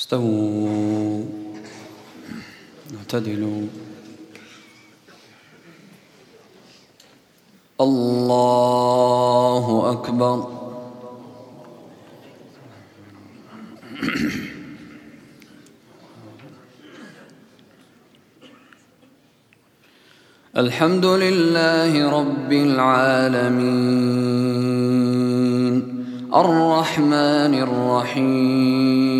استووا. اعتدلوا. الله أكبر. الحمد لله رب العالمين. الرحمن الرحيم.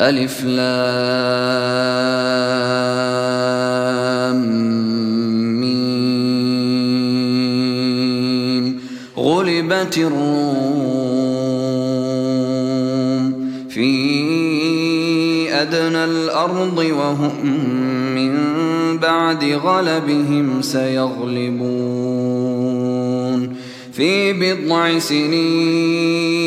ألف لام غلبت الروم في أدنى الأرض وهم من بعد غلبهم سيغلبون. في بضع سنين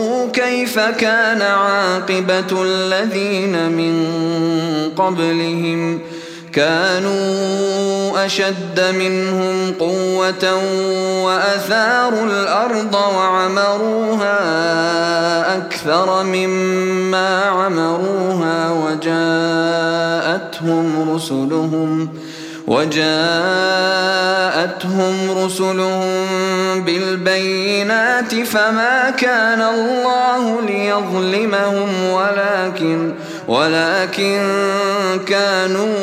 كيف كان عاقبة الذين من قبلهم؟ كانوا أشد منهم قوة وأثاروا الأرض وعمروها أكثر مما عمروها وجاءتهم رسلهم. وجاءتهم رسلهم بالبينات فما كان الله ليظلمهم ولكن ولكن كانوا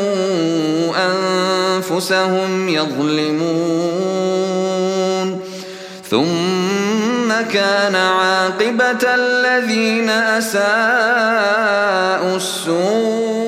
أنفسهم يظلمون. ثم كان عاقبة الذين أساءوا السوء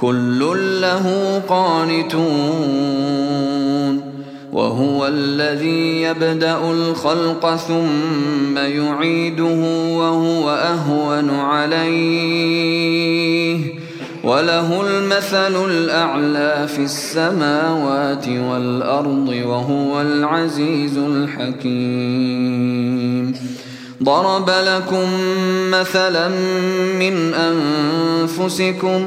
كل له قانتون وهو الذي يبدأ الخلق ثم يعيده وهو أهون عليه. وله المثل الأعلى في السماوات والأرض وهو العزيز الحكيم. ضرب لكم مثلا من أنفسكم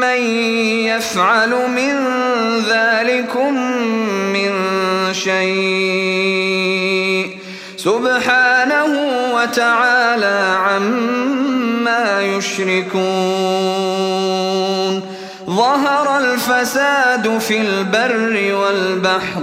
من يفعل من ذلكم من شيء سبحانه وتعالى عما يشركون ظهر الفساد في البر والبحر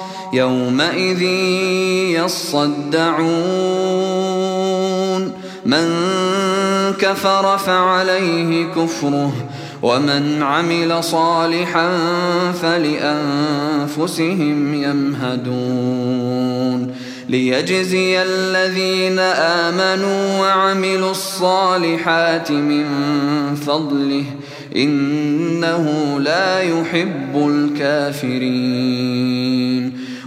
يومئذ يصدعون. من كفر فعليه كفره ومن عمل صالحا فلأنفسهم يمهدون. ليجزي الذين آمنوا وعملوا الصالحات من فضله إنه لا يحب الكافرين.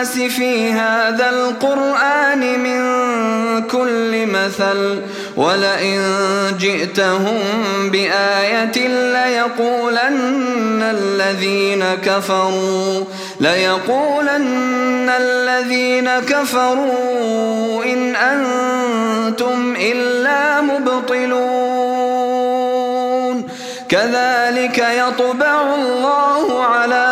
في هذا القرآن من كل مثل ولئن جئتهم بآية ليقولن الذين كفروا ليقولن الذين كفروا إن أنتم إلا مبطلون. كذلك يطبع الله على